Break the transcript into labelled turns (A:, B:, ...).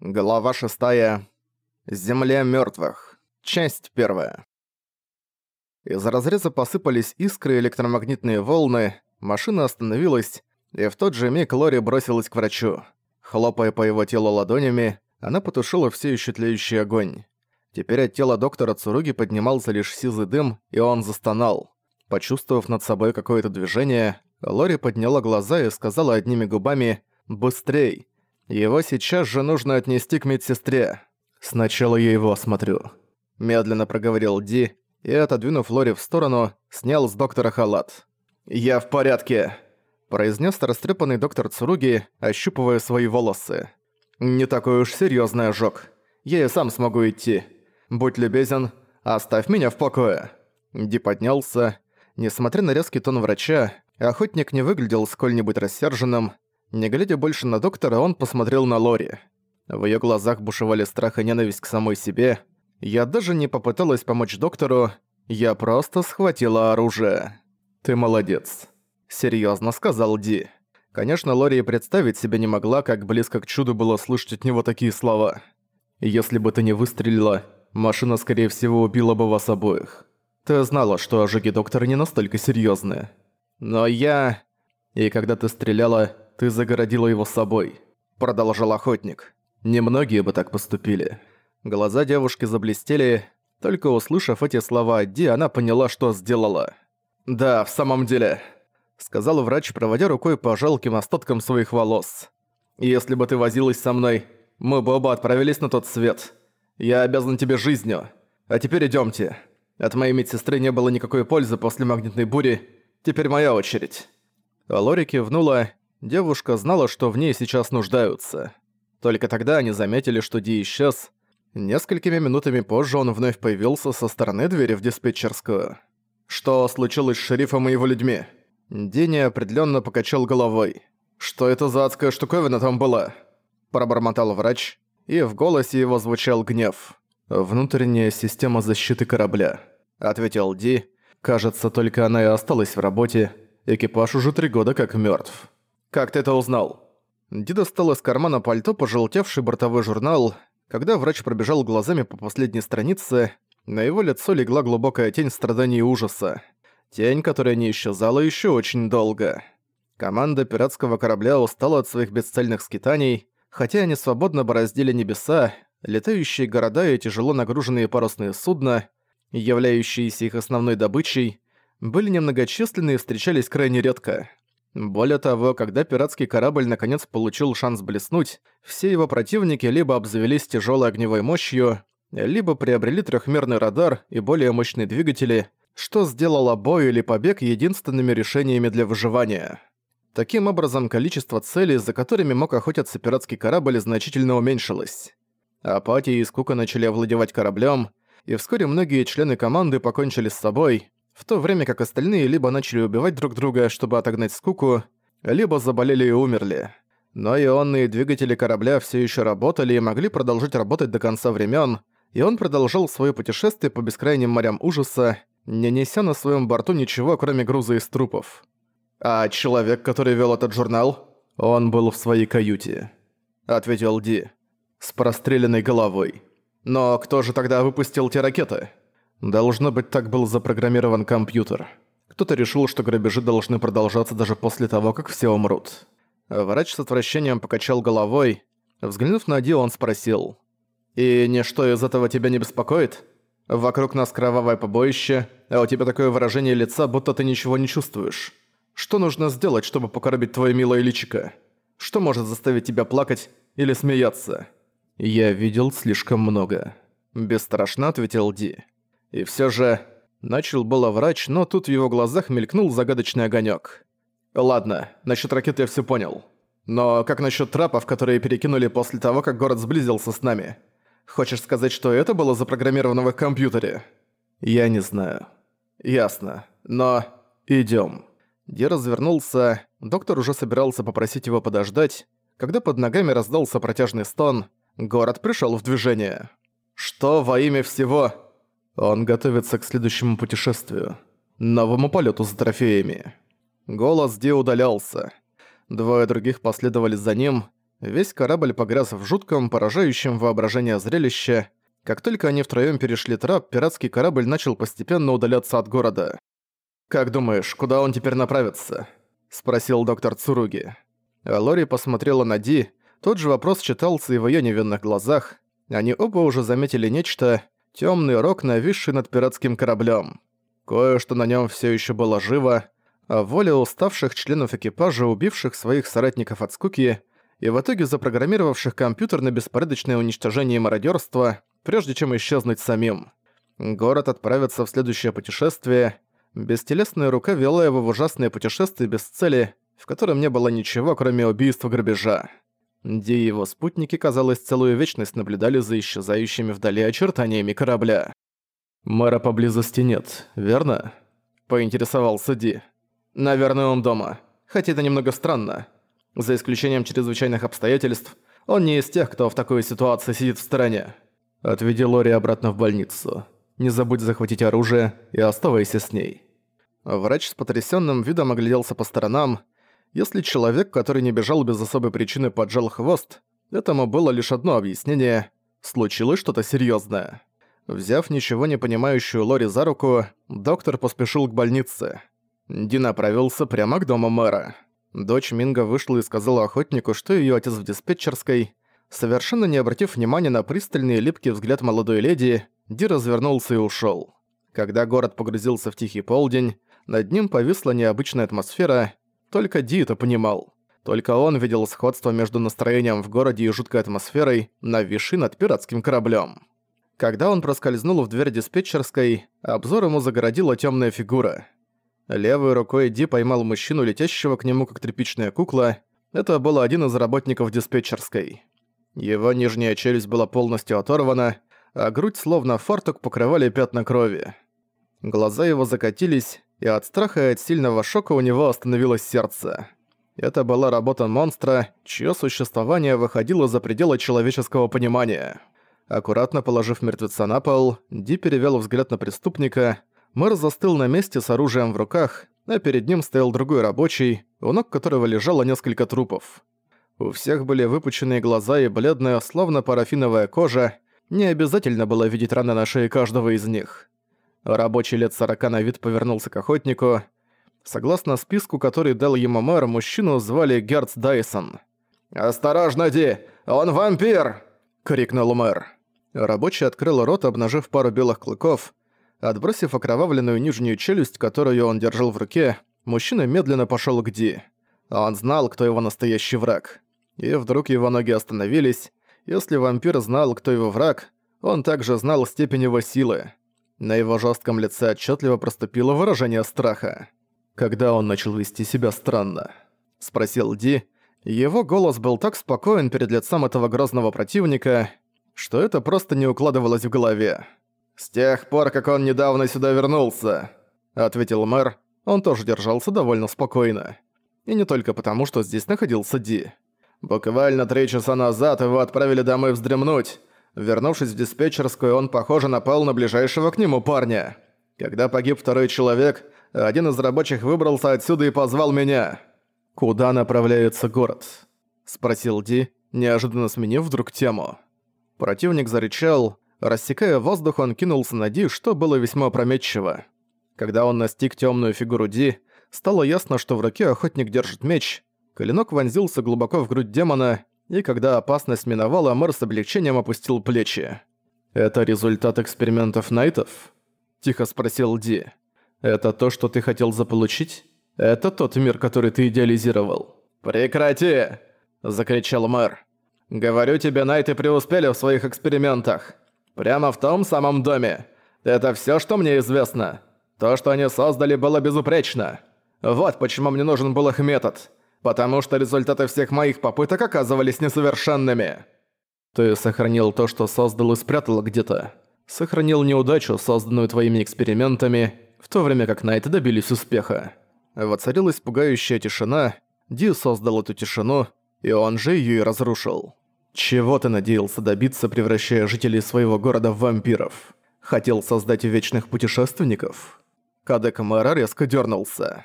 A: Глава 6. Земля мёртвых. Часть 1. Из разреза посыпались искры и электромагнитные волны, машина остановилась, и в тот же миг Лори бросилась к врачу. Хлопая по его телу ладонями, она потушила все еще тлеющий огонь. Теперь от тела доктора Цуруги поднимался лишь сизый дым, и он застонал. Почувствовав над собой какое-то движение, Лори подняла глаза и сказала одними губами «Быстрей!» Его сейчас же нужно отнести к медсестре. Сначала я его осмотрю. Медленно проговорил Ди и, отодвинув Лори в сторону, снял с доктора халат. «Я в порядке», – произнес растрепанный доктор Цуруги, ощупывая свои волосы. «Не такой уж серьезный ожог. Я и сам смогу идти. Будь любезен, оставь меня в покое». Ди поднялся. Несмотря на резкий тон врача, охотник не выглядел сколь-нибудь рассерженным, не глядя больше на доктора, он посмотрел на Лори. В её глазах бушевали страх и ненависть к самой себе. Я даже не попыталась помочь доктору, я просто схватила оружие. «Ты молодец», — серьёзно сказал Ди. Конечно, Лори и представить себе не могла, как близко к чуду было слышать от него такие слова. «Если бы ты не выстрелила, машина, скорее всего, убила бы вас обоих. Ты знала, что ожоги доктора не настолько серьёзные. Но я... И когда ты стреляла, ты загородила его собой», — продолжил охотник. «Немногие бы так поступили». Глаза девушки заблестели. Только услышав эти слова Ди, она поняла, что сделала. «Да, в самом деле», — сказал врач, проводя рукой по жалким остаткам своих волос. «Если бы ты возилась со мной, мы бы оба отправились на тот свет. Я обязан тебе жизнью. А теперь идёмте. От моей медсестры не было никакой пользы после магнитной бури. Теперь моя очередь». Лори кивнула, Девушка знала, что в ней сейчас нуждаются. Только тогда они заметили, что Ди исчез. Несколькими минутами позже он вновь появился со стороны двери в диспетчерскую. «Что случилось с шерифом и его людьми?» Ди неопределённо покачал головой. «Что это за адская штуковина там была?» Пробормотал врач, и в голосе его звучал гнев. «Внутренняя система защиты корабля», — ответил Ди. «Кажется, только она и осталась в работе. Экипаж уже три года как мёртв». «Как ты это узнал?» Ди достал из кармана пальто пожелтевший бортовой журнал. Когда врач пробежал глазами по последней странице, на его лицо легла глубокая тень страданий и ужаса. Тень, которая не исчезала еще очень долго. Команда пиратского корабля устала от своих бесцельных скитаний, хотя они свободно бороздили небеса, летающие города и тяжело нагруженные парусные судна, являющиеся их основной добычей, были немногочисленны и встречались крайне редко. Более того, когда пиратский корабль наконец получил шанс блеснуть, все его противники либо обзавелись тяжелой огневой мощью, либо приобрели трехмерный радар и более мощные двигатели, что сделало бой или побег единственными решениями для выживания. Таким образом, количество целей, за которыми мог охотиться пиратский корабль, значительно уменьшилось. Апатия и скука начали овладевать кораблем, и вскоре многие члены команды покончили с собой, в то время как остальные либо начали убивать друг друга, чтобы отогнать скуку, либо заболели и умерли. Но ионные двигатели корабля все еще работали и могли продолжить работать до конца времен, и он продолжал свое путешествие по бескрайним морям ужаса, не неся на своем борту ничего, кроме груза из трупов. А человек, который вел этот журнал, он был в своей каюте, ответил Ди, с простреленной головой. Но кто же тогда выпустил те ракеты? Должно быть, так был запрограммирован компьютер. Кто-то решил, что грабежи должны продолжаться даже после того, как все умрут. Врач с отвращением покачал головой. Взглянув на Ди, он спросил. «И ничто из этого тебя не беспокоит? Вокруг нас кровавое побоище, а у тебя такое выражение лица, будто ты ничего не чувствуешь. Что нужно сделать, чтобы покоробить твое милое личико? Что может заставить тебя плакать или смеяться?» «Я видел слишком много», – бесстрашно ответил Ди. И все же... Начал было врач, но тут в его глазах мелькнул загадочный огонек. «Ладно, насчет ракеты я все понял. Но как насчет трапов, которые перекинули после того, как город сблизился с нами? Хочешь сказать, что это было запрограммировано в компьютере?» «Я не знаю». «Ясно. Но... идем. Ди развернулся, доктор уже собирался попросить его подождать, когда под ногами раздался протяжный стон, город пришел в движение. «Что во имя всего...» Он готовится к следующему путешествию. Новому полету за трофеями. Голос Ди удалялся. Двое других последовали за ним, Весь корабль погряз в жутком, поражающем воображение зрелище. Как только они втроём перешли трап, пиратский корабль начал постепенно удаляться от города. «Как думаешь, куда он теперь направится?» – спросил доктор Цуруги. Лори посмотрела на Ди, тот же вопрос читался и в её невинных глазах. Они оба уже заметили нечто, тёмный рог, нависший над пиратским кораблем. Кое-что на нём всё ещё было живо, а воля уставших членов экипажа, убивших своих соратников от скуки, и в итоге запрограммировавших компьютер на беспорядочное уничтожение и прежде чем исчезнуть самим. Город отправится в следующее путешествие. Бестелесная рука вела его в ужасное путешествие без цели, в котором не было ничего, кроме убийства грабежа. Ди и его спутники, казалось, целую вечность наблюдали за исчезающими вдали очертаниями корабля. «Мэра поблизости нет, верно?» – поинтересовался Ди. «Наверное, он дома. Хотя это немного странно. За исключением чрезвычайных обстоятельств, он не из тех, кто в такой ситуации сидит в стороне. Отведи Лори обратно в больницу. Не забудь захватить оружие и оставайся с ней». Врач с потрясенным видом огляделся по сторонам. Если человек, который не бежал без особой причины, поджал хвост, этому было лишь одно объяснение – случилось что-то серьезное. Взяв ничего не понимающую Лори за руку, доктор поспешил к больнице. Ди направился прямо к дому мэра. Дочь Минга вышла и сказала охотнику, что ее отец в диспетчерской. Совершенно не обратив внимания на пристальный и липкий взгляд молодой леди, Ди развернулся и ушел. Когда город погрузился в тихий полдень, над ним повисла необычная атмосфера, только Ди понимал. Только он видел сходство между настроением в городе и жуткой атмосферой, нависшей над пиратским кораблем. Когда он проскользнул в дверь диспетчерской, обзор ему загородила темная фигура – Левой рукой Ди поймал мужчину, летящего к нему как тряпичная кукла. Это был один из работников диспетчерской. Его нижняя челюсть была полностью оторвана, а грудь словно фартук покрывали пятна крови. Глаза его закатились, и от страха и от сильного шока у него остановилось сердце. Это была работа монстра, чье существование выходило за пределы человеческого понимания. Аккуратно положив мертвеца на пол, Ди перевел взгляд на преступника, Мэр застыл на месте с оружием в руках, а перед ним стоял другой рабочий, у ног которого лежало несколько трупов. У всех были выпученные глаза и бледная, словно парафиновая кожа, не обязательно было видеть раны на шее каждого из них. Рабочий лет сорока на вид повернулся к охотнику. Согласно списку, который дал ему мэр, мужчину звали Герц Дайсон. «Осторожно, Ди! Он вампир!» — крикнул мэр. Рабочий открыл рот, обнажив пару белых клыков, Отбросив окровавленную нижнюю челюсть, которую он держал в руке, мужчина медленно пошёл к Ди. Он знал, кто его настоящий враг. И вдруг его ноги остановились. Если вампир знал, кто его враг, он также знал степень его силы. На его жестком лице отчетливо проступило выражение страха. «Когда он начал вести себя странно?» – спросил Ди. Его голос был так спокоен перед лицом этого грозного противника, что это просто не укладывалось в голове. «С тех пор, как он недавно сюда вернулся», — ответил мэр. Он тоже держался довольно спокойно. И не только потому, что здесь находился Ди. Буквально три часа назад его отправили домой вздремнуть. Вернувшись в диспетчерскую, он, похоже, напал на ближайшего к нему парня. Когда погиб второй человек, один из рабочих выбрался отсюда и позвал меня. «Куда направляется город?» – спросил Ди, неожиданно сменив вдруг тему. Противник зарычал, Рассекая воздух, он кинулся на Ди, что было весьма опрометчиво. Когда он настиг темную фигуру Ди, стало ясно, что в руке охотник держит меч. Клинок вонзился глубоко в грудь демона, и когда опасность миновала, мэр с облегчением опустил плечи. «Это результат экспериментов Найтов?» – тихо спросил Ди. «Это то, что ты хотел заполучить? Это тот мир, который ты идеализировал?» «Прекрати!» – закричал мэр. «Говорю тебе, Найты преуспели в своих экспериментах. Прямо в том самом доме. Это всё, что мне известно. То, что они создали, было безупречно. Вот почему мне нужен был их метод. Потому что результаты всех моих попыток оказывались несовершенными. Ты сохранил то, что создал и спрятал где-то. Сохранил неудачу, созданную твоими экспериментами, в то время как Найты добились успеха. Воцарилась пугающая тишина, Ди создал эту тишину, и он же её и разрушил. Чего ты надеялся добиться, превращая жителей своего города в вампиров? Хотел создать вечных путешественников? Кадек Мэра резко дернулся.